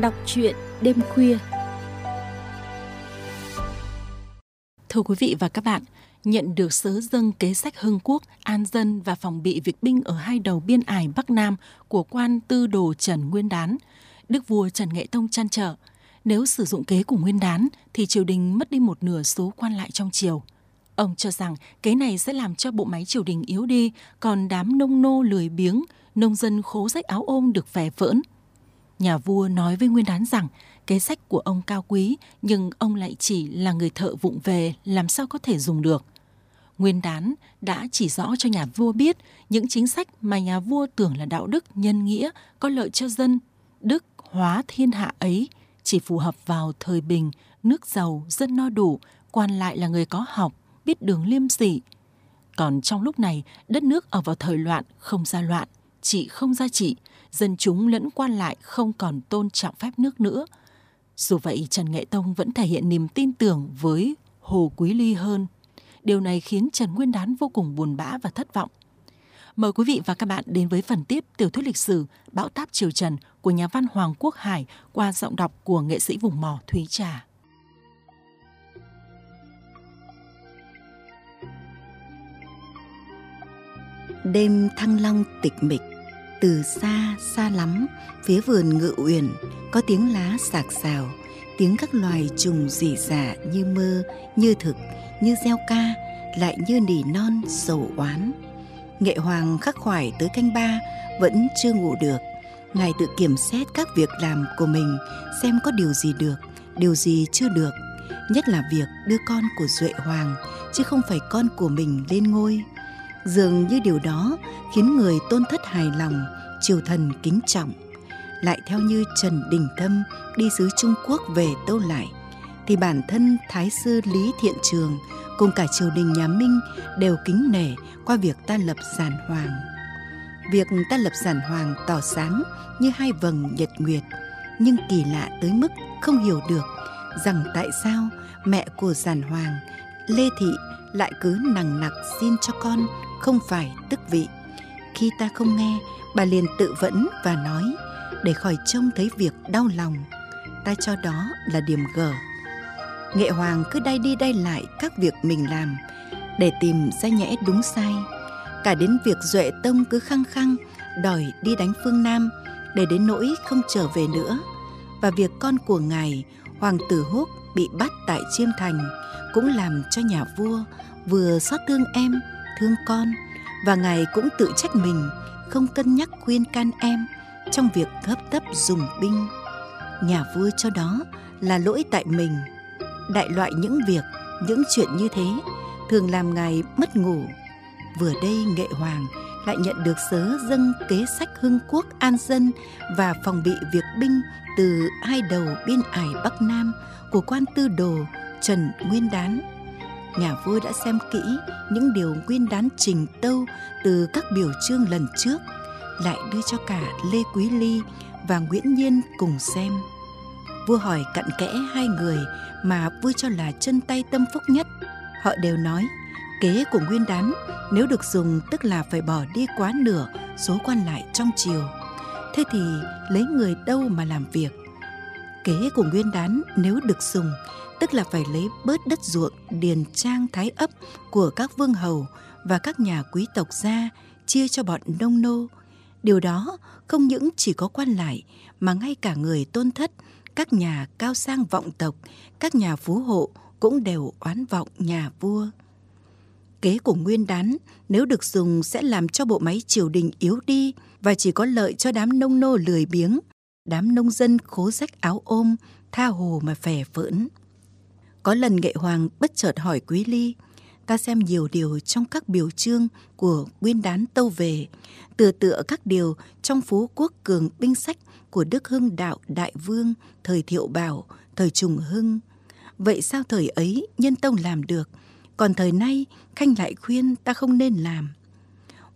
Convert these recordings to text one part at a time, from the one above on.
Đọc truyện đêm khuya. Thưa quý vị và các bạn, nhận được sớ dâng kế sách Hưng Quốc, An Dân và phòng bị việc binh ở hai đầu biên ải Bắc Nam của quan tư đồ Trần Nguyên Đán, Đức vua Trần Nghệ Tông chăn trở, nếu sử dụng kế của Nguyên Đán thì triều đình mất đi một nửa số quan lại trong triều. Ông cho rằng kế này sẽ làm cho bộ máy triều đình yếu đi, còn đám nông nô lười biếng, nông dân khố rách áo ôm được vẻ vỡn Nhà vua nói với Nguyên Đán rằng kế sách của ông cao quý nhưng ông lại chỉ là người thợ vụng về làm sao có thể dùng được. Nguyên Đán đã chỉ rõ cho nhà vua biết những chính sách mà nhà vua tưởng là đạo đức, nhân nghĩa, có lợi cho dân, đức hóa thiên hạ ấy chỉ phù hợp vào thời bình, nước giàu, dân no đủ, quan lại là người có học, biết đường liêm sỉ. Còn trong lúc này, đất nước ở vào thời loạn, không ra loạn, trị không ra trị, dân chúng lẫn quan lại không còn tôn trọng phép nước nữa. Dù vậy, Trần Nghệ Tông vẫn thể hiện niềm tin tưởng với Hồ Quý Ly hơn. Điều này khiến Trần Nguyên Đán vô cùng buồn bã và thất vọng. Mời quý vị và các bạn đến với phần tiếp tiểu thuyết lịch sử Bão táp Triều Trần của nhà văn Hoàng Quốc Hải qua giọng đọc của nghệ sĩ vùng mò Thúy Trà. Đêm thăng long tịch mịch, từ xa xa lắm, phía vườn ngự uyển có tiếng lá sạc sào, tiếng các loài trùng rỉ rả dạ như mơ, như thực, như gieo ca, lại như nỉ non sầu oán. Nghệ hoàng khắc khoải tới canh ba vẫn chưa ngủ được. Ngài tự kiểm xét các việc làm của mình xem có điều gì được, điều gì chưa được. Nhất là việc đưa con của Duệ Hoàng chứ không phải con của mình lên ngôi. Dường như điều đó khiến người tôn thất hài lòng, triều thần kính trọng. Lại theo như Trần Đình Thâm đi xứ Trung Quốc về tâu lại, thì bản thân Thái sư Lý Thiện Trường cùng cả triều đình nhà Minh đều kính nể qua việc ta lập giản hoàng. Việc ta lập giản hoàng tỏ sáng như hai vầng nhật nguyệt, nhưng kỳ lạ tới mức không hiểu được rằng tại sao mẹ của giản hoàng, Lê Thị lại cứ nằng nặc xin cho con không phải tức vị. Khi ta không nghe, bà liền tự vẫn và nói để khỏi trông thấy việc đau lòng. Ta cho đó là điểm gở. Nghệ Hoàng cứ đay đi đay lại các việc mình làm để tìm ra nhẽ đúng sai. Cả đến việc Duệ Tông cứ khăng khăng đòi đi đánh phương Nam để đến nỗi không trở về nữa. Và việc con của ngài, Hoàng tử Húc bị bắt tại Chiêm Thành cũng làm cho nhà vua vừa xót thương em, thương con và ngài cũng tự trách mình không cân nhắc khuyên can em trong việc hấp tấp dùng binh. Nhà vua cho đó là lỗi tại mình. Đại loại những việc, những chuyện như thế thường làm ngài mất ngủ. Vừa đây nghệ hoàng lại nhận được sớ dâng kế sách hưng quốc an dân và phòng bị việc binh từ hai đầu biên ải Bắc Nam của quan tư đồ Trần Nguyên Đán. Nhà vua đã xem kỹ những điều Nguyên Đán trình tâu từ các biểu chương lần trước, lại đưa cho cả Lê Quý Ly và Nguyễn Nhiên cùng xem. Vua hỏi cặn kẽ hai người mà vua cho là chân tay tâm phúc nhất. Họ đều nói kế của Nguyên Đán nếu được dùng tức là phải bỏ đi quá nửa số quan lại trong triều. Thế thì lấy người đâu mà làm việc? Kế của Nguyên Đán nếu được dùng tức là phải lấy bớt đất ruộng điền trang thái ấp của các vương hầu và các nhà quý tộc ra chia cho bọn nông nô. Điều đó không những chỉ có quan lại mà ngay cả người tôn thất, các nhà cao sang vọng tộc, các nhà phú hộ cũng đều oán vọng nhà vua. Kế của Nguyên Đán nếu được dùng sẽ làm cho bộ máy triều đình yếu đi và chỉ có lợi cho đám nông nô lười biếng, đám nông dân khố rách áo ôm, tha hồ mà phè phỡn. Có lần nghệ hoàng bất chợt hỏi Quý Ly, ta xem nhiều điều trong các biểu chương của Nguyên Đán Tâu Về, tựa tựa các điều trong Phú Quốc Cường Binh Sách của Đức Hưng Đạo Đại Vương, thời Thiệu Bảo, thời Trùng Hưng. Vậy sao thời ấy nhân tông làm được, còn thời nay Khanh lại khuyên ta không nên làm.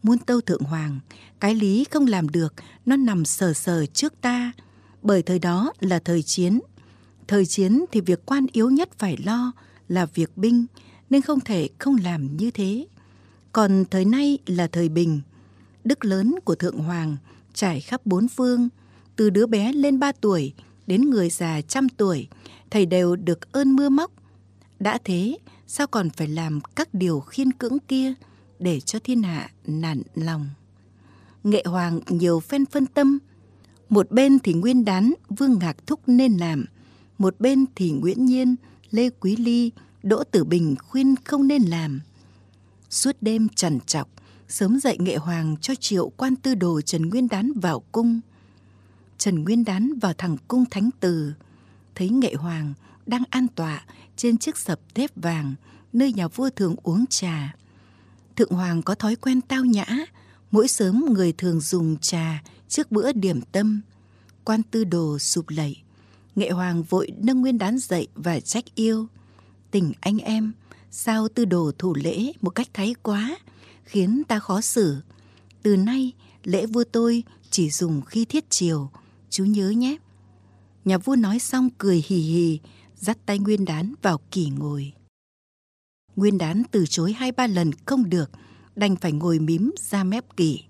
muốn tâu thượng hoàng, cái lý không làm được, nó nằm sờ sờ trước ta, bởi thời đó là thời chiến. Thời chiến thì việc quan yếu nhất phải lo là việc binh, nên không thể không làm như thế. Còn thời nay là thời bình, đức lớn của Thượng Hoàng trải khắp bốn phương, từ đứa bé lên ba tuổi đến người già trăm tuổi, thầy đều được ơn mưa móc. Đã thế, sao còn phải làm các điều khiên cưỡng kia để cho thiên hạ nản lòng. Nghệ hoàng nhiều phen phân tâm, một bên thì nguyên đán Vương Ngạc Thúc nên làm, một bên thì Nguyễn Nhiên, Lê Quý Ly, Đỗ Tử Bình khuyên không nên làm. Suốt đêm trằn trọc, sớm dậy nghệ hoàng cho triệu quan tư đồ Trần Nguyên Đán vào cung. Trần Nguyên Đán vào thẳng cung thánh từ, thấy nghệ hoàng đang an tọa trên chiếc sập thép vàng nơi nhà vua thường uống trà. Thượng hoàng có thói quen tao nhã, mỗi sớm người thường dùng trà trước bữa điểm tâm. Quan tư đồ sụp lạy, nghệ hoàng vội nâng nguyên đán dậy và trách yêu. Tình anh em, sao tư đồ thủ lễ một cách thái quá, khiến ta khó xử. Từ nay, lễ vua tôi chỉ dùng khi thiết chiều, chú nhớ nhé. Nhà vua nói xong cười hì hì, dắt tay Nguyên Đán vào kỳ ngồi. Nguyên Đán từ chối hai ba lần không được, đành phải ngồi mím ra mép kỳ.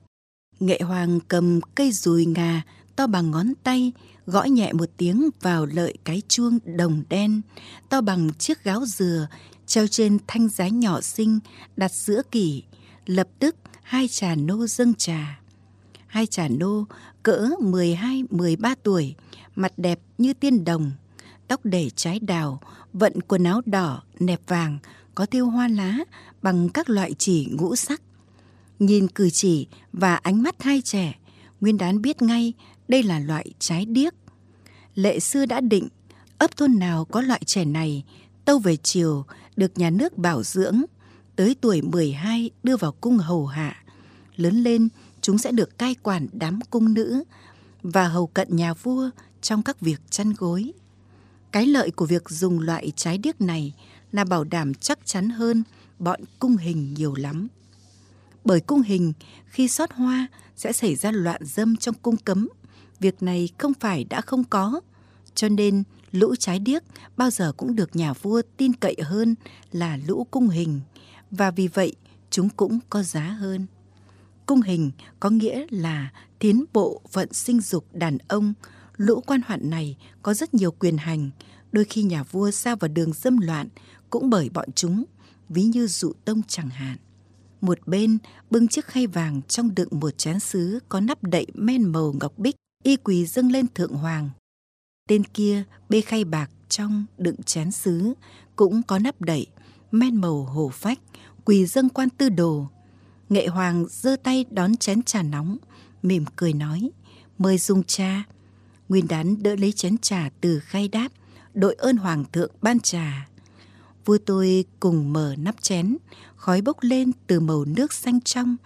Nghệ Hoàng cầm cây dùi ngà to bằng ngón tay, gõ nhẹ một tiếng vào lợi cái chuông đồng đen, to bằng chiếc gáo dừa, treo trên thanh giá nhỏ xinh đặt giữa kỷ. Lập tức hai trà nô dâng trà. Hai trà nô cỡ 12-13 tuổi, mặt đẹp như tiên đồng, tóc để trái đào, vận quần áo đỏ, nẹp vàng, có thêu hoa lá bằng các loại chỉ ngũ sắc. Nhìn cử chỉ và ánh mắt hai trẻ, Nguyên Đán biết ngay đây là loại trái điếc. Lệ xưa đã định, ấp thôn nào có loại trẻ này, tâu về chiều, được nhà nước bảo dưỡng, tới tuổi 12 đưa vào cung hầu hạ. Lớn lên, chúng sẽ được cai quản đám cung nữ và hầu cận nhà vua trong các việc chăn gối. Cái lợi của việc dùng loại trái điếc này là bảo đảm chắc chắn hơn bọn cung hình nhiều lắm. Bởi cung hình khi sót hoa sẽ xảy ra loạn dâm trong cung cấm. Việc này không phải đã không có. Cho nên lũ trái điếc bao giờ cũng được nhà vua tin cậy hơn là lũ cung hình. Và vì vậy chúng cũng có giá hơn. Cung hình có nghĩa là tiến bộ vận sinh dục đàn ông. Lũ quan hoạn này có rất nhiều quyền hành. Đôi khi nhà vua xa vào đường dâm loạn cũng bởi bọn chúng, ví như dụ tông chẳng hạn. Một bên bưng chiếc khay vàng trong đựng một chén sứ có nắp đậy men màu ngọc bích, y quỳ dâng lên thượng hoàng. Tên kia bê khay bạc trong đựng chén sứ, cũng có nắp đậy, men màu hồ phách, quỳ dâng quan tư đồ. Nghệ hoàng giơ tay đón chén trà nóng, mỉm cười nói, mời dùng trà. Nguyên đán đỡ lấy chén trà từ khay đáp, đội ơn hoàng thượng ban trà. Vua tôi cùng mở nắp chén, khói bốc lên từ màu nước xanh trong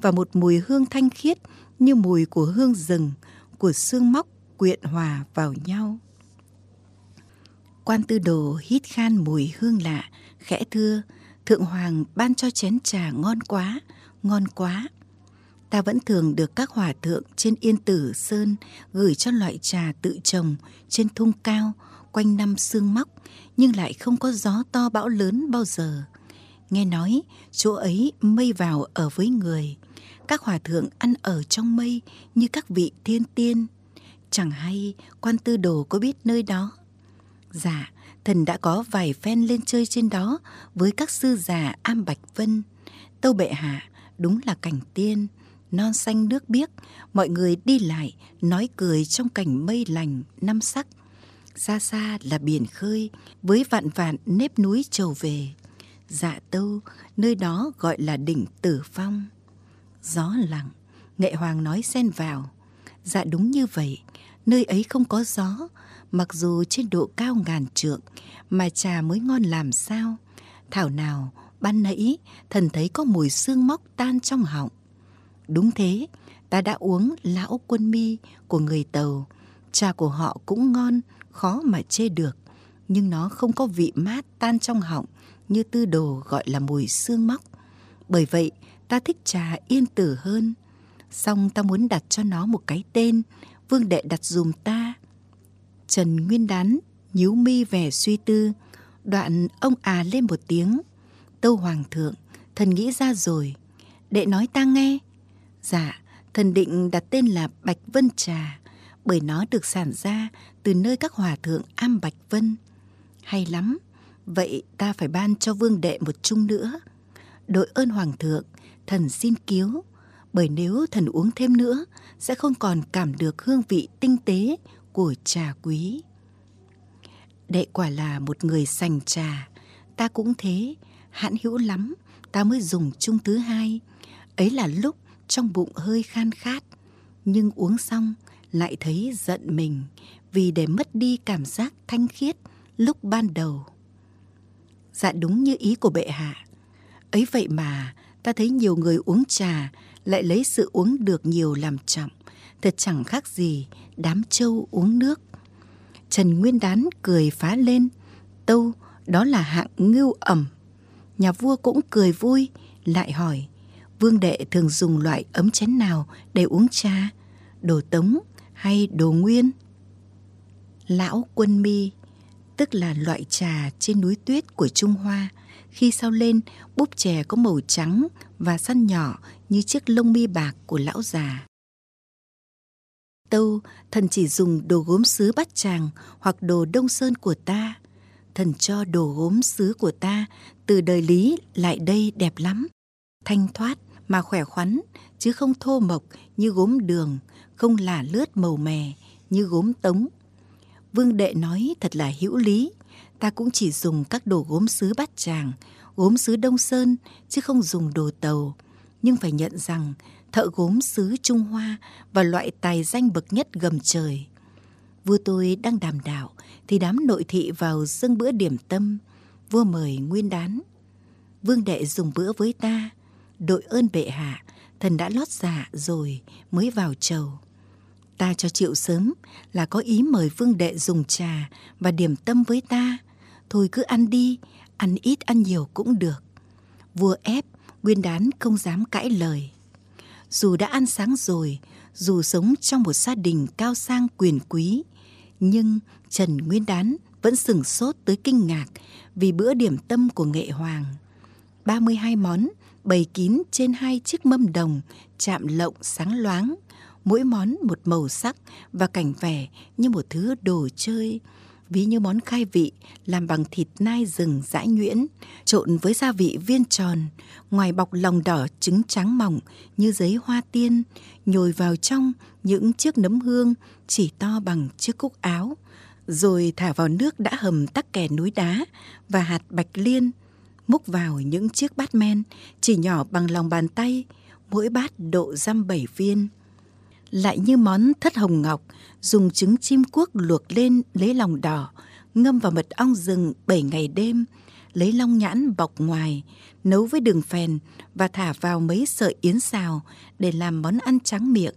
và một mùi hương thanh khiết như mùi của hương rừng, của xương móc quyện hòa vào nhau. Quan tư đồ hít khan mùi hương lạ, khẽ thưa, Thượng Hoàng ban cho chén trà ngon quá, ngon quá. Ta vẫn thường được các hòa thượng trên Yên Tử Sơn gửi cho loại trà tự trồng trên thung cao, quanh năm sương móc, nhưng lại không có gió to bão lớn bao giờ. Nghe nói, chỗ ấy mây vào ở với người. Các hòa thượng ăn ở trong mây như các vị thiên tiên. Chẳng hay quan tư đồ có biết nơi đó. Dạ, thần đã có vài phen lên chơi trên đó với các sư già Am Bạch Vân. Tâu bệ hạ, đúng là cảnh tiên, non xanh nước biếc, mọi người đi lại, nói cười trong cảnh mây lành, năm sắc. Xa xa là biển khơi, với vạn vạn nếp núi trầu về. Dạ tâu, nơi đó gọi là đỉnh Tử Phong. Gió lặng, nghệ hoàng nói xen vào. Dạ đúng như vậy, nơi ấy không có gió, mặc dù trên độ cao ngàn trượng, mà trà mới ngon làm sao. Thảo nào, ban nãy thần thấy có mùi xương móc tan trong họng. Đúng thế, ta đã uống lão quân mi của người Tàu. Trà của họ cũng ngon, khó mà chê được. Nhưng nó không có vị mát tan trong họng như tư đồ gọi là mùi xương móc. Bởi vậy, ta thích trà yên tử hơn. Xong ta muốn đặt cho nó một cái tên, vương đệ đặt dùm ta. Trần Nguyên Đán nhíu mi vẻ suy tư, đoạn ông à lên một tiếng. Tâu Hoàng thượng, thần nghĩ ra rồi, đệ nói ta nghe. Dạ, thần định đặt tên là Bạch Vân Trà, bởi nó được sản ra từ nơi các hòa thượng Am Bạch Vân. Hay lắm, vậy ta phải ban cho vương đệ một chung nữa. Đội ơn hoàng thượng, thần xin cứu, bởi nếu thần uống thêm nữa sẽ không còn cảm được hương vị tinh tế của trà quý. Đệ quả là một người sành trà, ta cũng thế, hãn hữu lắm, ta mới dùng chung thứ hai. Ấy là lúc trong bụng hơi khan khát, nhưng uống xong lại thấy giận mình vì để mất đi cảm giác thanh khiết lúc ban đầu. Dạ đúng như ý của bệ hạ. Ấy vậy mà ta thấy nhiều người uống trà lại lấy sự uống được nhiều làm trọng. Thật chẳng khác gì đám trâu uống nước. Trần Nguyên Đán cười phá lên. Tâu, đó là hạng ngưu ẩm. Nhà vua cũng cười vui, lại hỏi. Vương đệ thường dùng loại ấm chén nào để uống trà? Đồ tống hay đồ nguyên? Lão quân mi, tức là loại trà trên núi tuyết của Trung Hoa, khi sau lên búp chè có màu trắng và săn nhỏ như chiếc lông mi bạc của lão già. Tâu, thần chỉ dùng đồ gốm sứ bát tràng hoặc đồ đông sơn của ta. Thần cho đồ gốm sứ của ta từ đời Lý lại đây đẹp lắm. Thanh thoát mà khỏe khoắn, chứ không thô mộc như gốm đường, không lả lướt màu mè như gốm tống. Vương đệ nói thật là hữu lý, ta cũng chỉ dùng các đồ gốm sứ bát tràng, gốm sứ Đông Sơn, chứ không dùng đồ tàu. Nhưng phải nhận rằng thợ gốm sứ Trung Hoa và loại tài danh bậc nhất gầm trời. Vua tôi đang đàm đạo thì đám nội thị vào dâng bữa điểm tâm, vua mời nguyên đán. Vương đệ dùng bữa với ta, đội ơn bệ hạ, thần đã lót dạ rồi mới vào chầu. Ta cho triệu sớm là có ý mời vương đệ dùng trà và điểm tâm với ta. Thôi cứ ăn đi, ăn ít ăn nhiều cũng được. Vua ép, nguyên đán không dám cãi lời. Dù đã ăn sáng rồi, dù sống trong một gia đình cao sang quyền quý, nhưng Trần Nguyên Đán vẫn sừng sốt tới kinh ngạc vì bữa điểm tâm của nghệ hoàng. 32 món bày kín trên hai chiếc mâm đồng chạm lộng sáng loáng, mỗi món một màu sắc và cảnh vẻ như một thứ đồ chơi ví như món khai vị làm bằng thịt nai rừng dãi nhuyễn, trộn với gia vị viên tròn, ngoài bọc lòng đỏ trứng trắng mỏng như giấy hoa tiên, nhồi vào trong những chiếc nấm hương chỉ to bằng chiếc cúc áo, rồi thả vào nước đã hầm tắc kè núi đá và hạt bạch liên, múc vào những chiếc bát men chỉ nhỏ bằng lòng bàn tay, mỗi bát độ dăm bảy viên lại như món thất hồng ngọc, dùng trứng chim cuốc luộc lên lấy lòng đỏ, ngâm vào mật ong rừng bảy ngày đêm, lấy long nhãn bọc ngoài, nấu với đường phèn và thả vào mấy sợi yến xào để làm món ăn trắng miệng.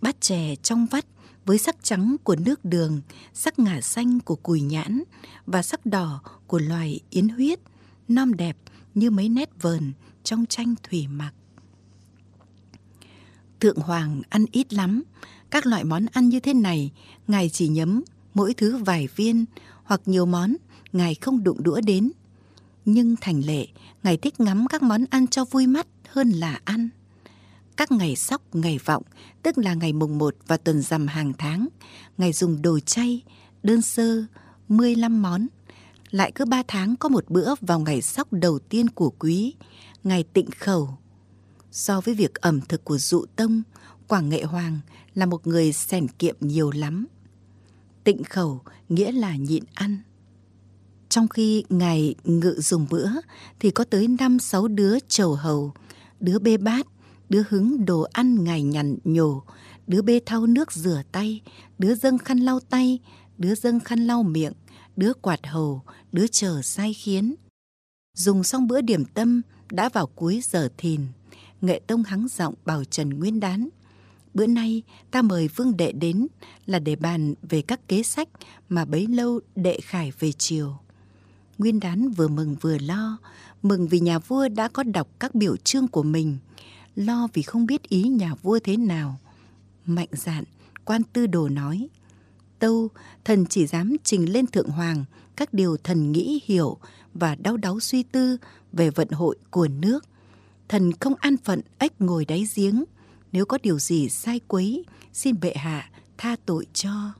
Bát chè trong vắt với sắc trắng của nước đường, sắc ngả xanh của cùi nhãn và sắc đỏ của loài yến huyết non đẹp như mấy nét vờn trong tranh thủy mặc. Thượng Hoàng ăn ít lắm, các loại món ăn như thế này, ngài chỉ nhấm mỗi thứ vài viên hoặc nhiều món, ngài không đụng đũa đến. Nhưng thành lệ, ngài thích ngắm các món ăn cho vui mắt hơn là ăn. Các ngày sóc, ngày vọng, tức là ngày mùng 1 và tuần rằm hàng tháng, ngài dùng đồ chay, đơn sơ, 15 món. Lại cứ ba tháng có một bữa vào ngày sóc đầu tiên của quý, ngày tịnh khẩu, So với việc ẩm thực của dụ tông, Quảng Nghệ Hoàng là một người sẻn kiệm nhiều lắm. Tịnh khẩu nghĩa là nhịn ăn. Trong khi ngài ngự dùng bữa thì có tới năm sáu đứa trầu hầu, đứa bê bát, đứa hứng đồ ăn ngài nhằn nhổ, đứa bê thau nước rửa tay, đứa dâng khăn lau tay, đứa dâng khăn lau miệng, đứa quạt hầu, đứa chờ sai khiến. Dùng xong bữa điểm tâm đã vào cuối giờ thìn Nghệ Tông hắng giọng bảo Trần Nguyên Đán. Bữa nay ta mời Vương Đệ đến là để bàn về các kế sách mà bấy lâu đệ khải về chiều. Nguyên Đán vừa mừng vừa lo, mừng vì nhà vua đã có đọc các biểu chương của mình, lo vì không biết ý nhà vua thế nào. Mạnh dạn, quan tư đồ nói, Tâu, thần chỉ dám trình lên Thượng Hoàng các điều thần nghĩ hiểu và đau đáu suy tư về vận hội của nước thần không an phận ếch ngồi đáy giếng nếu có điều gì sai quấy xin bệ hạ tha tội cho.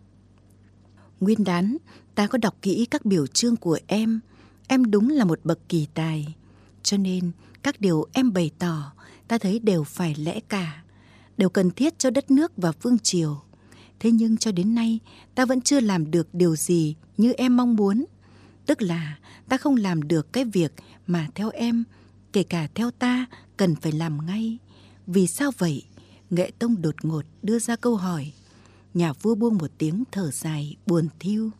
Nguyên đán, ta có đọc kỹ các biểu chương của em, em đúng là một bậc kỳ tài. Cho nên, các điều em bày tỏ, ta thấy đều phải lẽ cả, đều cần thiết cho đất nước và phương triều. Thế nhưng cho đến nay, ta vẫn chưa làm được điều gì như em mong muốn. Tức là ta không làm được cái việc mà theo em, kể cả theo ta, cần phải làm ngay. Vì sao vậy? Nghệ Tông đột ngột đưa ra câu hỏi. Nhà vua buông một tiếng thở dài, buồn thiêu.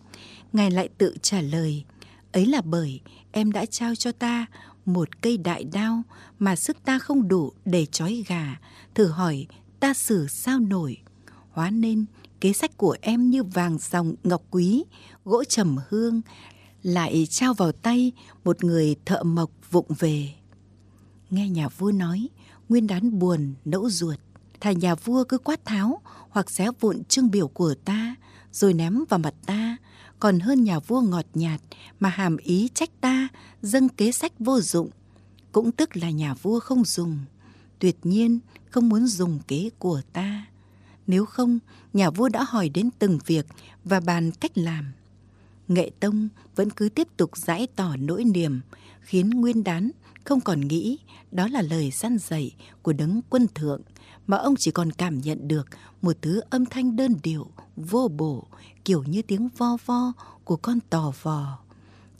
Ngài lại tự trả lời. Ấy là bởi em đã trao cho ta một cây đại đao mà sức ta không đủ để trói gà. Thử hỏi ta xử sao nổi. Hóa nên kế sách của em như vàng dòng ngọc quý, gỗ trầm hương, lại trao vào tay một người thợ mộc vụng về. Nghe nhà vua nói, nguyên đán buồn, nẫu ruột. Thà nhà vua cứ quát tháo hoặc xé vụn trương biểu của ta, rồi ném vào mặt ta, còn hơn nhà vua ngọt nhạt mà hàm ý trách ta dâng kế sách vô dụng. Cũng tức là nhà vua không dùng, tuyệt nhiên không muốn dùng kế của ta. Nếu không, nhà vua đã hỏi đến từng việc và bàn cách làm. Nghệ Tông vẫn cứ tiếp tục giải tỏ nỗi niềm, khiến Nguyên Đán không còn nghĩ đó là lời săn dạy của đấng quân thượng, mà ông chỉ còn cảm nhận được một thứ âm thanh đơn điệu, vô bổ, kiểu như tiếng vo vo của con tò vò.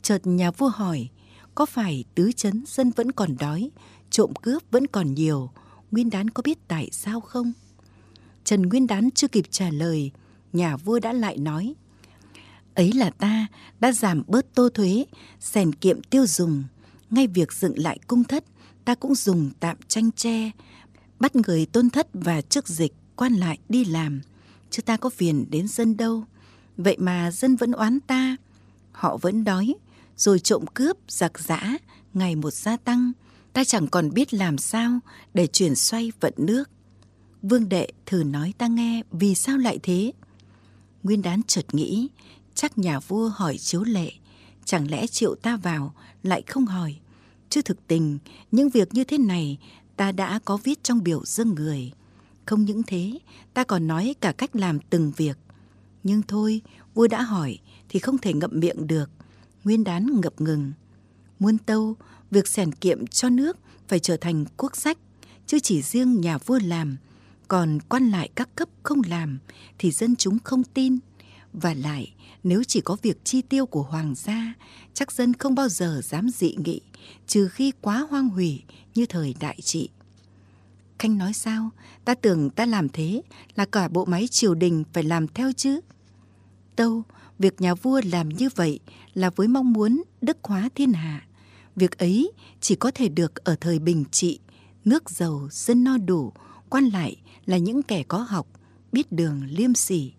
Chợt nhà vua hỏi, có phải tứ chấn dân vẫn còn đói, trộm cướp vẫn còn nhiều, Nguyên Đán có biết tại sao không? Trần Nguyên Đán chưa kịp trả lời, nhà vua đã lại nói. Ấy là ta đã giảm bớt tô thuế, sèn kiệm tiêu dùng. Ngay việc dựng lại cung thất, ta cũng dùng tạm tranh tre, bắt người tôn thất và chức dịch quan lại đi làm. Chứ ta có phiền đến dân đâu. Vậy mà dân vẫn oán ta. Họ vẫn đói, rồi trộm cướp, giặc giã, ngày một gia tăng. Ta chẳng còn biết làm sao để chuyển xoay vận nước. Vương đệ thử nói ta nghe vì sao lại thế? Nguyên đán chợt nghĩ, chắc nhà vua hỏi chiếu lệ, chẳng lẽ triệu ta vào lại không hỏi. Chứ thực tình, những việc như thế này ta đã có viết trong biểu dân người. Không những thế, ta còn nói cả cách làm từng việc. Nhưng thôi, vua đã hỏi thì không thể ngậm miệng được. Nguyên đán ngập ngừng. Muôn tâu, việc sèn kiệm cho nước phải trở thành quốc sách, chứ chỉ riêng nhà vua làm còn quan lại các cấp không làm thì dân chúng không tin. Và lại, nếu chỉ có việc chi tiêu của hoàng gia, chắc dân không bao giờ dám dị nghị, trừ khi quá hoang hủy như thời đại trị. Khanh nói sao? Ta tưởng ta làm thế là cả bộ máy triều đình phải làm theo chứ. Tâu, việc nhà vua làm như vậy là với mong muốn đức hóa thiên hạ. Việc ấy chỉ có thể được ở thời bình trị, nước giàu, dân no đủ, quan lại là những kẻ có học, biết đường liêm sỉ.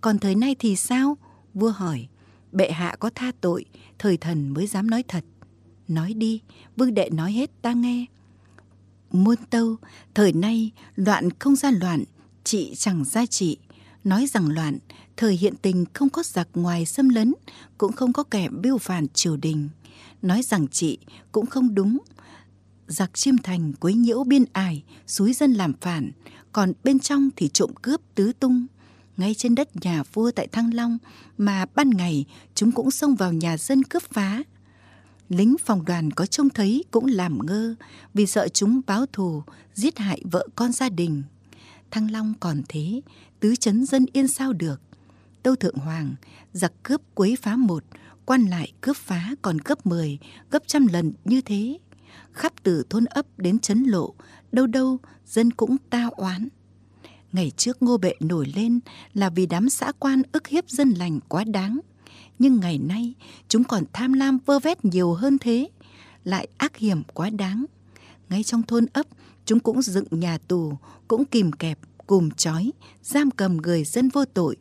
Còn thời nay thì sao? Vua hỏi. Bệ hạ có tha tội, thời thần mới dám nói thật. Nói đi, vương đệ nói hết ta nghe. Muôn tâu, thời nay loạn không ra loạn, trị chẳng ra trị. Nói rằng loạn, thời hiện tình không có giặc ngoài xâm lấn, cũng không có kẻ biêu phản triều đình. Nói rằng trị cũng không đúng, giặc chiêm thành quấy nhiễu biên ải, suối dân làm phản, còn bên trong thì trộm cướp tứ tung. Ngay trên đất nhà vua tại Thăng Long mà ban ngày chúng cũng xông vào nhà dân cướp phá. Lính phòng đoàn có trông thấy cũng làm ngơ vì sợ chúng báo thù, giết hại vợ con gia đình. Thăng Long còn thế, tứ chấn dân yên sao được. Tâu Thượng Hoàng, giặc cướp quấy phá một, quan lại cướp phá còn gấp mười, gấp trăm lần như thế khắp từ thôn ấp đến chấn lộ, đâu đâu dân cũng ta oán. Ngày trước ngô bệ nổi lên là vì đám xã quan ức hiếp dân lành quá đáng. Nhưng ngày nay chúng còn tham lam vơ vét nhiều hơn thế, lại ác hiểm quá đáng. Ngay trong thôn ấp chúng cũng dựng nhà tù, cũng kìm kẹp, cùm chói, giam cầm người dân vô tội.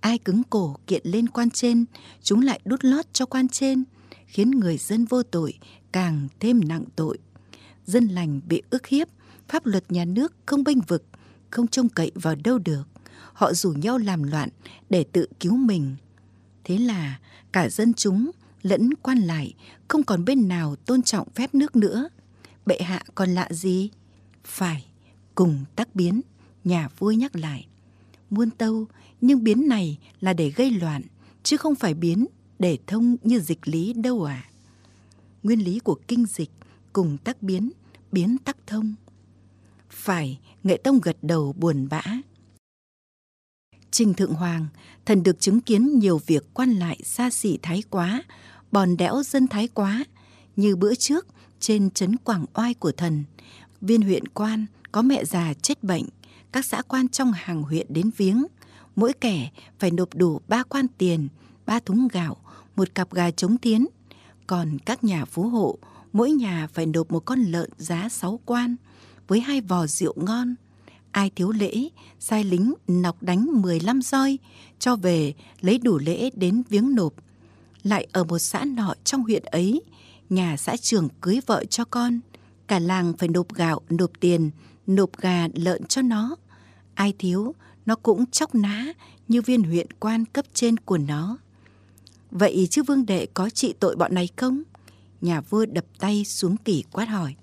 Ai cứng cổ kiện lên quan trên, chúng lại đút lót cho quan trên, khiến người dân vô tội càng thêm nặng tội. Dân lành bị ức hiếp, pháp luật nhà nước không bênh vực, không trông cậy vào đâu được. Họ rủ nhau làm loạn để tự cứu mình. Thế là cả dân chúng lẫn quan lại không còn bên nào tôn trọng phép nước nữa. Bệ hạ còn lạ gì? Phải, cùng tác biến, nhà vua nhắc lại. muôn tâu, nhưng biến này là để gây loạn, chứ không phải biến để thông như dịch lý đâu à. Nguyên lý của kinh dịch cùng tắc biến, biến tắc thông. Phải, nghệ tông gật đầu buồn bã. Trình Thượng Hoàng, thần được chứng kiến nhiều việc quan lại xa xỉ thái quá, bòn đẽo dân thái quá, như bữa trước trên trấn Quảng Oai của thần, viên huyện quan có mẹ già chết bệnh, các xã quan trong hàng huyện đến viếng, mỗi kẻ phải nộp đủ ba quan tiền, ba thúng gạo, một cặp gà chống tiến. Còn các nhà phú hộ, mỗi nhà phải nộp một con lợn giá sáu quan, với hai vò rượu ngon. Ai thiếu lễ, sai lính nọc đánh 15 roi, cho về lấy đủ lễ đến viếng nộp. Lại ở một xã nọ trong huyện ấy, nhà xã trưởng cưới vợ cho con. Cả làng phải nộp gạo, nộp tiền, nộp gà, lợn cho nó. Ai thiếu, nó cũng chóc ná như viên huyện quan cấp trên của nó. Vậy chứ vương đệ có trị tội bọn này không? Nhà vua đập tay xuống kỷ quát hỏi.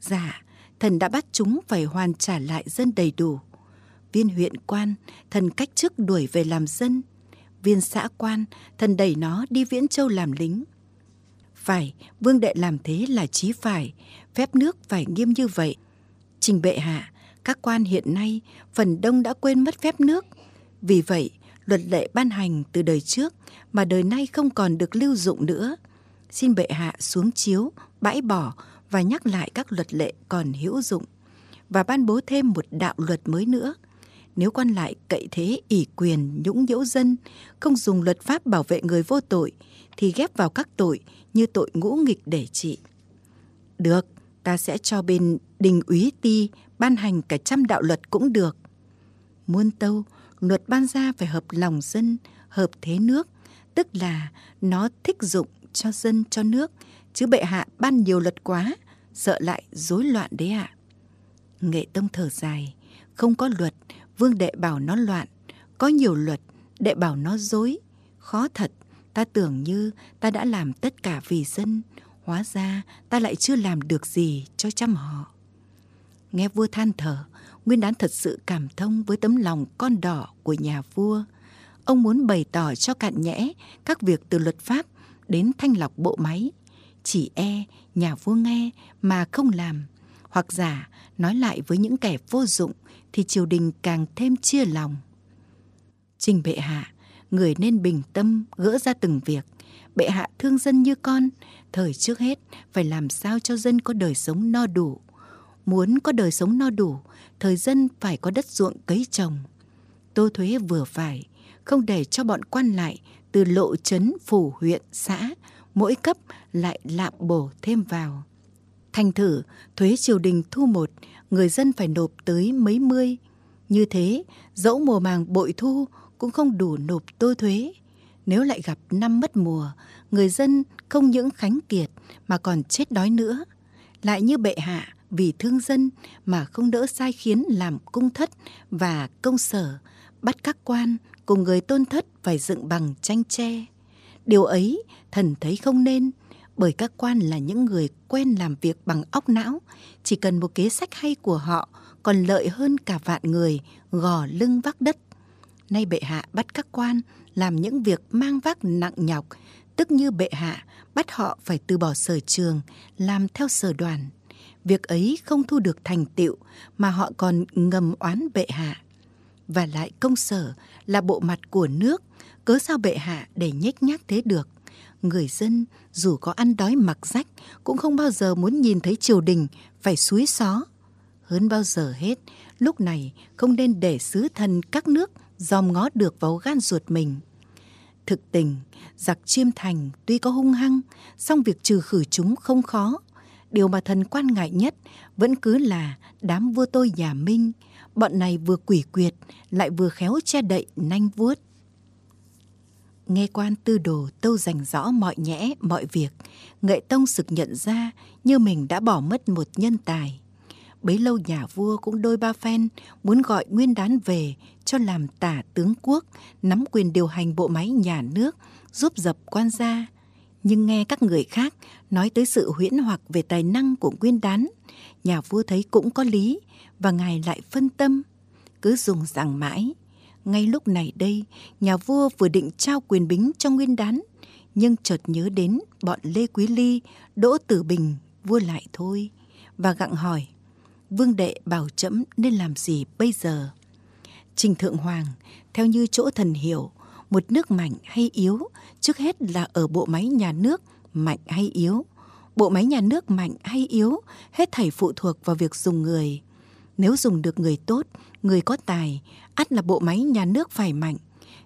Dạ, thần đã bắt chúng phải hoàn trả lại dân đầy đủ. Viên huyện quan, thần cách chức đuổi về làm dân. Viên xã quan, thần đẩy nó đi Viễn Châu làm lính. Phải, vương đệ làm thế là chí phải, phép nước phải nghiêm như vậy. Trình bệ hạ, các quan hiện nay phần đông đã quên mất phép nước. Vì vậy, luật lệ ban hành từ đời trước mà đời nay không còn được lưu dụng nữa. Xin bệ hạ xuống chiếu, bãi bỏ và nhắc lại các luật lệ còn hữu dụng và ban bố thêm một đạo luật mới nữa. Nếu quan lại cậy thế ỷ quyền nhũng nhiễu dân, không dùng luật pháp bảo vệ người vô tội, thì ghép vào các tội như tội ngũ nghịch để trị. Được, ta sẽ cho bên đình úy ti ban hành cả trăm đạo luật cũng được. Muôn tâu, luật ban ra phải hợp lòng dân, hợp thế nước, tức là nó thích dụng cho dân cho nước, chứ bệ hạ ban nhiều luật quá, sợ lại rối loạn đấy ạ. À. Nghệ tông thở dài, không có luật, vương đệ bảo nó loạn, có nhiều luật, đệ bảo nó dối, khó thật, ta tưởng như ta đã làm tất cả vì dân, hóa ra ta lại chưa làm được gì cho chăm họ. Nghe vua than thở, Nguyên Đán thật sự cảm thông với tấm lòng con đỏ của nhà vua. Ông muốn bày tỏ cho cạn nhẽ các việc từ luật pháp đến thanh lọc bộ máy. Chỉ e nhà vua nghe mà không làm, hoặc giả nói lại với những kẻ vô dụng thì triều đình càng thêm chia lòng. Trình bệ hạ, người nên bình tâm gỡ ra từng việc. Bệ hạ thương dân như con, thời trước hết phải làm sao cho dân có đời sống no đủ. Muốn có đời sống no đủ, thời dân phải có đất ruộng cấy trồng. Tô thuế vừa phải, không để cho bọn quan lại từ lộ trấn phủ huyện xã mỗi cấp lại lạm bổ thêm vào. Thành thử, thuế triều đình thu một, người dân phải nộp tới mấy mươi. Như thế, dẫu mùa màng bội thu cũng không đủ nộp tô thuế. Nếu lại gặp năm mất mùa, người dân không những khánh kiệt mà còn chết đói nữa. Lại như bệ hạ vì thương dân mà không đỡ sai khiến làm cung thất và công sở, bắt các quan cùng người tôn thất phải dựng bằng tranh tre. Điều ấy thần thấy không nên, bởi các quan là những người quen làm việc bằng óc não, chỉ cần một kế sách hay của họ còn lợi hơn cả vạn người gò lưng vác đất. Nay bệ hạ bắt các quan làm những việc mang vác nặng nhọc, tức như bệ hạ bắt họ phải từ bỏ sở trường, làm theo sở đoàn. Việc ấy không thu được thành tựu mà họ còn ngầm oán bệ hạ. Và lại công sở là bộ mặt của nước, cớ sao bệ hạ để nhếch nhác thế được. Người dân dù có ăn đói mặc rách cũng không bao giờ muốn nhìn thấy triều đình phải suối xó. Hơn bao giờ hết, lúc này không nên để sứ thần các nước dòm ngó được vào gan ruột mình. Thực tình, giặc chiêm thành tuy có hung hăng, song việc trừ khử chúng không khó. Điều mà thần quan ngại nhất vẫn cứ là đám vua tôi nhà Minh, bọn này vừa quỷ quyệt lại vừa khéo che đậy nanh vuốt. Nghe quan tư đồ tâu dành rõ mọi nhẽ, mọi việc, Nghệ Tông sực nhận ra như mình đã bỏ mất một nhân tài. Bấy lâu nhà vua cũng đôi ba phen muốn gọi nguyên đán về cho làm tả tướng quốc, nắm quyền điều hành bộ máy nhà nước, giúp dập quan gia. Nhưng nghe các người khác nói tới sự huyễn hoặc về tài năng của nguyên đán, nhà vua thấy cũng có lý và ngài lại phân tâm. Cứ dùng rằng mãi, ngay lúc này đây, nhà vua vừa định trao quyền bính cho Nguyên Đán, nhưng chợt nhớ đến bọn Lê Quý Ly, Đỗ Tử Bình, vua lại thôi, và gặng hỏi, vương đệ bảo trẫm nên làm gì bây giờ? Trình Thượng Hoàng, theo như chỗ thần hiểu, một nước mạnh hay yếu, trước hết là ở bộ máy nhà nước mạnh hay yếu. Bộ máy nhà nước mạnh hay yếu, hết thảy phụ thuộc vào việc dùng người. Nếu dùng được người tốt, người có tài, ắt là bộ máy nhà nước phải mạnh.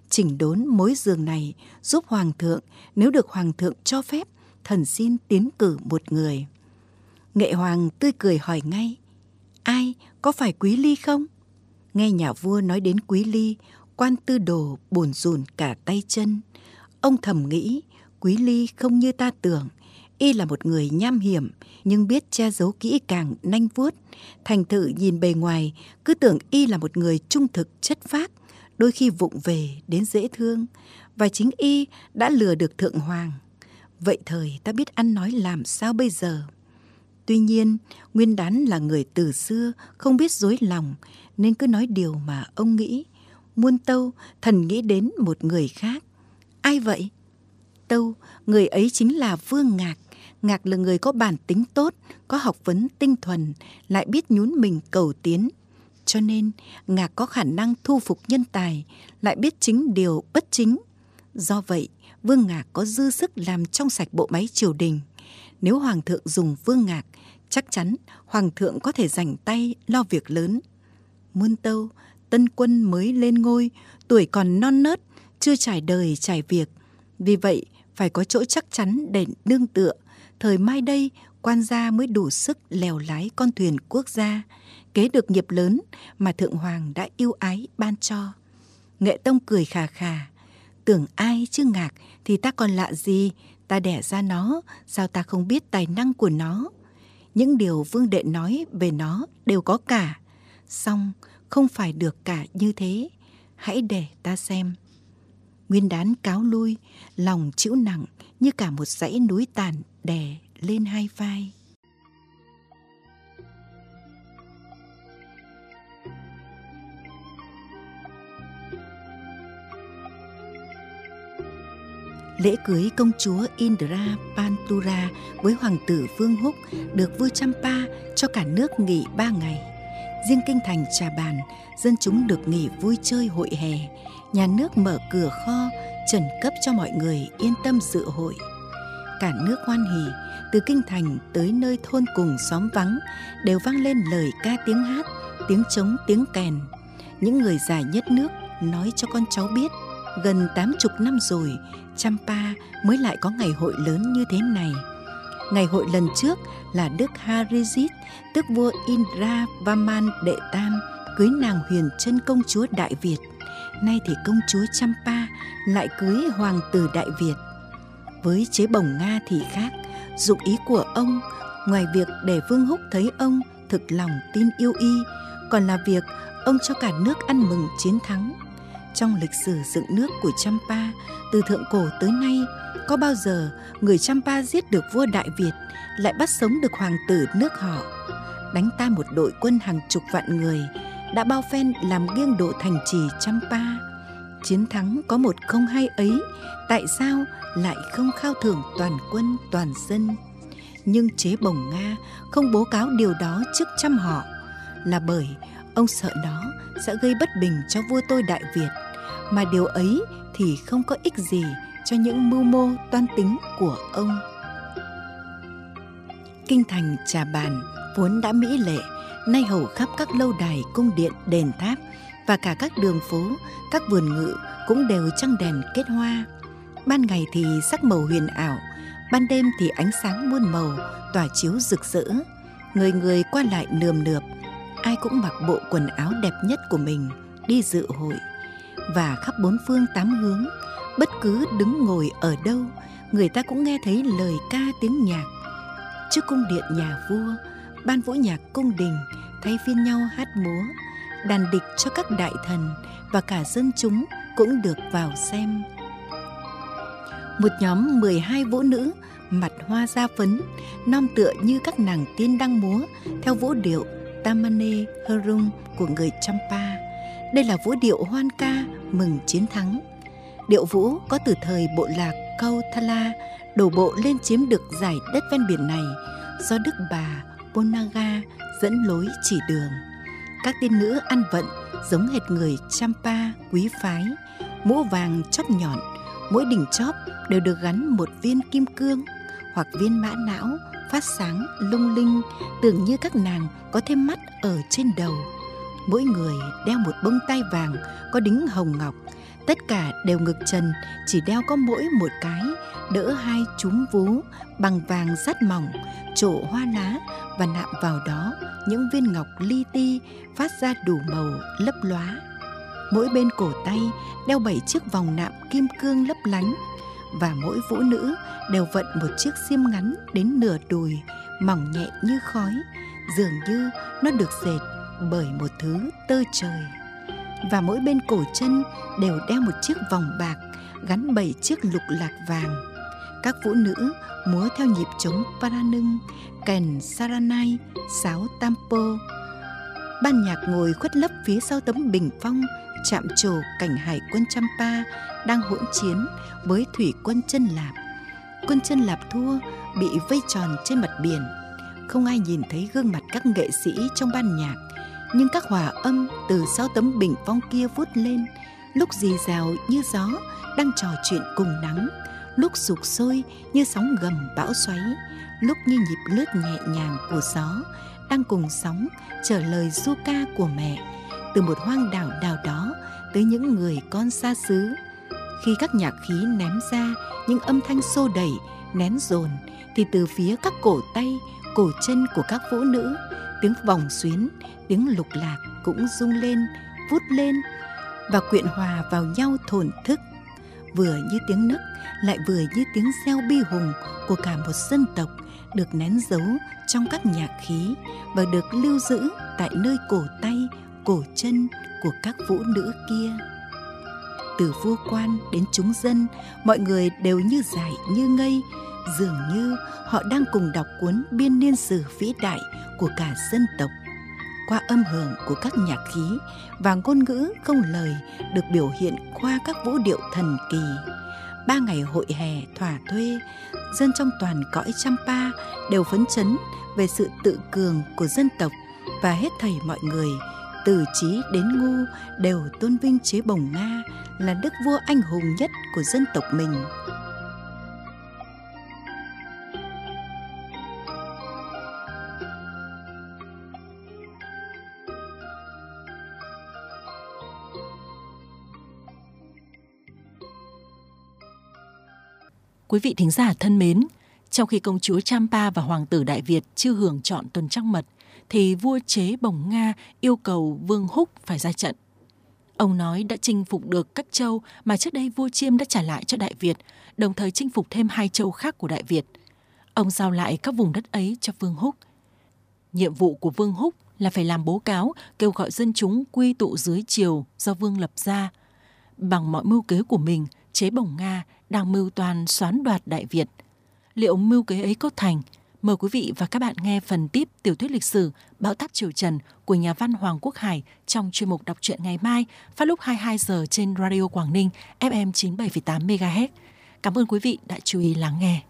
Chỉnh đốn mối giường này giúp Hoàng thượng, nếu được Hoàng thượng cho phép, thần xin tiến cử một người. Nghệ Hoàng tươi cười hỏi ngay, ai, có phải Quý Ly không? Nghe nhà vua nói đến Quý Ly, quan tư đồ bồn rùn cả tay chân. Ông thầm nghĩ, Quý Ly không như ta tưởng, y là một người nham hiểm, nhưng biết che giấu kỹ càng, nanh vuốt. Thành thử nhìn bề ngoài, cứ tưởng y là một người trung thực, chất phác, đôi khi vụng về đến dễ thương. Và chính y đã lừa được thượng hoàng. Vậy thời ta biết ăn nói làm sao bây giờ? Tuy nhiên, nguyên đán là người từ xưa, không biết dối lòng, nên cứ nói điều mà ông nghĩ. Muôn tâu, thần nghĩ đến một người khác. Ai vậy? Tâu, người ấy chính là vương ngạc. Ngạc là người có bản tính tốt, có học vấn tinh thuần, lại biết nhún mình cầu tiến. Cho nên, Ngạc có khả năng thu phục nhân tài, lại biết chính điều bất chính. Do vậy, Vương Ngạc có dư sức làm trong sạch bộ máy triều đình. Nếu Hoàng thượng dùng Vương Ngạc, chắc chắn Hoàng thượng có thể dành tay lo việc lớn. Muôn tâu, tân quân mới lên ngôi, tuổi còn non nớt, chưa trải đời trải việc. Vì vậy, phải có chỗ chắc chắn để nương tựa, thời mai đây quan gia mới đủ sức lèo lái con thuyền quốc gia, kế được nghiệp lớn mà Thượng Hoàng đã yêu ái ban cho. Nghệ Tông cười khà khà, tưởng ai chứ ngạc thì ta còn lạ gì, ta đẻ ra nó, sao ta không biết tài năng của nó. Những điều vương đệ nói về nó đều có cả, song không phải được cả như thế, hãy để ta xem. Nguyên đán cáo lui, lòng chịu nặng như cả một dãy núi tàn đè lên hai vai lễ cưới công chúa Indra Pantura với hoàng tử Vương Húc được vua Champa cho cả nước nghỉ ba ngày. Riêng kinh thành Trà Bàn, dân chúng được nghỉ vui chơi hội hè. Nhà nước mở cửa kho, trần cấp cho mọi người yên tâm dự hội cả nước hoan hỉ từ kinh thành tới nơi thôn cùng xóm vắng đều vang lên lời ca tiếng hát tiếng trống tiếng kèn những người già nhất nước nói cho con cháu biết gần tám chục năm rồi Champa mới lại có ngày hội lớn như thế này. Ngày hội lần trước là Đức Harijit, tức vua Indra Vaman đệ tam, cưới nàng huyền chân công chúa Đại Việt. Nay thì công chúa Champa lại cưới hoàng tử Đại Việt với chế bồng Nga thì khác, dụng ý của ông ngoài việc để Vương Húc thấy ông thực lòng tin yêu y, còn là việc ông cho cả nước ăn mừng chiến thắng. Trong lịch sử dựng nước của Champa, từ thượng cổ tới nay, có bao giờ người Champa giết được vua Đại Việt, lại bắt sống được hoàng tử nước họ, đánh ta một đội quân hàng chục vạn người, đã bao phen làm nghiêng độ thành trì Champa. Chiến thắng có một không hai ấy, tại sao lại không khao thưởng toàn quân toàn dân? Nhưng chế bồng nga không bố cáo điều đó trước trăm họ là bởi ông sợ đó sẽ gây bất bình cho vua tôi đại việt mà điều ấy thì không có ích gì cho những mưu mô toan tính của ông. Kinh thành trà bàn vốn đã mỹ lệ nay hầu khắp các lâu đài cung điện đền tháp và cả các đường phố, các vườn ngự cũng đều trăng đèn kết hoa. Ban ngày thì sắc màu huyền ảo, ban đêm thì ánh sáng muôn màu, tỏa chiếu rực rỡ. Người người qua lại nườm nượp, ai cũng mặc bộ quần áo đẹp nhất của mình, đi dự hội. Và khắp bốn phương tám hướng, bất cứ đứng ngồi ở đâu, người ta cũng nghe thấy lời ca tiếng nhạc. Trước cung điện nhà vua, ban vũ nhạc cung đình thay phiên nhau hát múa đàn địch cho các đại thần và cả dân chúng cũng được vào xem một nhóm 12 vũ nữ mặt hoa da phấn, non tựa như các nàng tiên đang múa theo vũ điệu Tamane Herung của người Champa. Đây là vũ điệu hoan ca mừng chiến thắng. Điệu vũ có từ thời bộ lạc Câu Thala đổ bộ lên chiếm được giải đất ven biển này do Đức bà Ponaga dẫn lối chỉ đường. Các tiên nữ ăn vận giống hệt người Champa quý phái, mũ vàng chóp nhọn, mỗi đỉnh chóp đều được gắn một viên kim cương hoặc viên mã não phát sáng lung linh tưởng như các nàng có thêm mắt ở trên đầu. Mỗi người đeo một bông tai vàng có đính hồng ngọc tất cả đều ngực trần, chỉ đeo có mỗi một cái, đỡ hai chúm vú, bằng vàng sắt mỏng, trổ hoa lá và nạm vào đó những viên ngọc li ti phát ra đủ màu lấp lóa. Mỗi bên cổ tay đeo bảy chiếc vòng nạm kim cương lấp lánh và mỗi vũ nữ đều vận một chiếc xiêm ngắn đến nửa đùi, mỏng nhẹ như khói, dường như nó được dệt bởi một thứ tơ trời và mỗi bên cổ chân đều đeo một chiếc vòng bạc gắn bảy chiếc lục lạc vàng các vũ nữ múa theo nhịp trống paranưng kèn saranai sáo tampo ban nhạc ngồi khuất lấp phía sau tấm bình phong chạm trổ cảnh hải quân Champa đang hỗn chiến với thủy quân chân lạp. Quân chân lạp thua, bị vây tròn trên mặt biển. Không ai nhìn thấy gương mặt các nghệ sĩ trong ban nhạc, nhưng các hòa âm từ sau tấm bình phong kia vút lên, lúc rì rào như gió đang trò chuyện cùng nắng, lúc sụp sôi như sóng gầm bão xoáy, lúc như nhịp lướt nhẹ nhàng của gió đang cùng sóng trở lời du ca của mẹ. Từ một hoang đảo nào đó tới những người con xa xứ. Khi các nhạc khí ném ra những âm thanh xô đẩy nén dồn thì từ phía các cổ tay cổ chân của các vũ nữ tiếng vòng xuyến, tiếng lục lạc cũng rung lên, vút lên và quyện hòa vào nhau thổn thức. Vừa như tiếng nấc, lại vừa như tiếng reo bi hùng của cả một dân tộc được nén giấu trong các nhạc khí và được lưu giữ tại nơi cổ tay, cổ chân của các vũ nữ kia. Từ vua quan đến chúng dân, mọi người đều như dại như ngây dường như họ đang cùng đọc cuốn biên niên sử vĩ đại của cả dân tộc. Qua âm hưởng của các nhạc khí và ngôn ngữ không lời được biểu hiện qua các vũ điệu thần kỳ, ba ngày hội hè thỏa thuê, dân trong toàn cõi Champa đều phấn chấn về sự tự cường của dân tộc và hết thảy mọi người, từ trí đến ngu đều tôn vinh chế bồng nga là đức vua anh hùng nhất của dân tộc mình. Quý vị thính giả thân mến, trong khi công chúa Champa và hoàng tử Đại Việt chưa hưởng chọn tuần trăng mật, thì vua chế bồng Nga yêu cầu Vương Húc phải ra trận. Ông nói đã chinh phục được các châu mà trước đây vua Chiêm đã trả lại cho Đại Việt, đồng thời chinh phục thêm hai châu khác của Đại Việt. Ông giao lại các vùng đất ấy cho Vương Húc. Nhiệm vụ của Vương Húc là phải làm bố cáo, kêu gọi dân chúng quy tụ dưới triều do Vương lập ra. Bằng mọi mưu kế của mình, chế bồng Nga đang mưu toàn xoán đoạt Đại Việt. Liệu mưu kế ấy có thành? Mời quý vị và các bạn nghe phần tiếp tiểu thuyết lịch sử Bão táp Triều Trần của nhà văn Hoàng Quốc Hải trong chuyên mục đọc truyện ngày mai phát lúc 22 giờ trên Radio Quảng Ninh FM 97,8 MHz. Cảm ơn quý vị đã chú ý lắng nghe.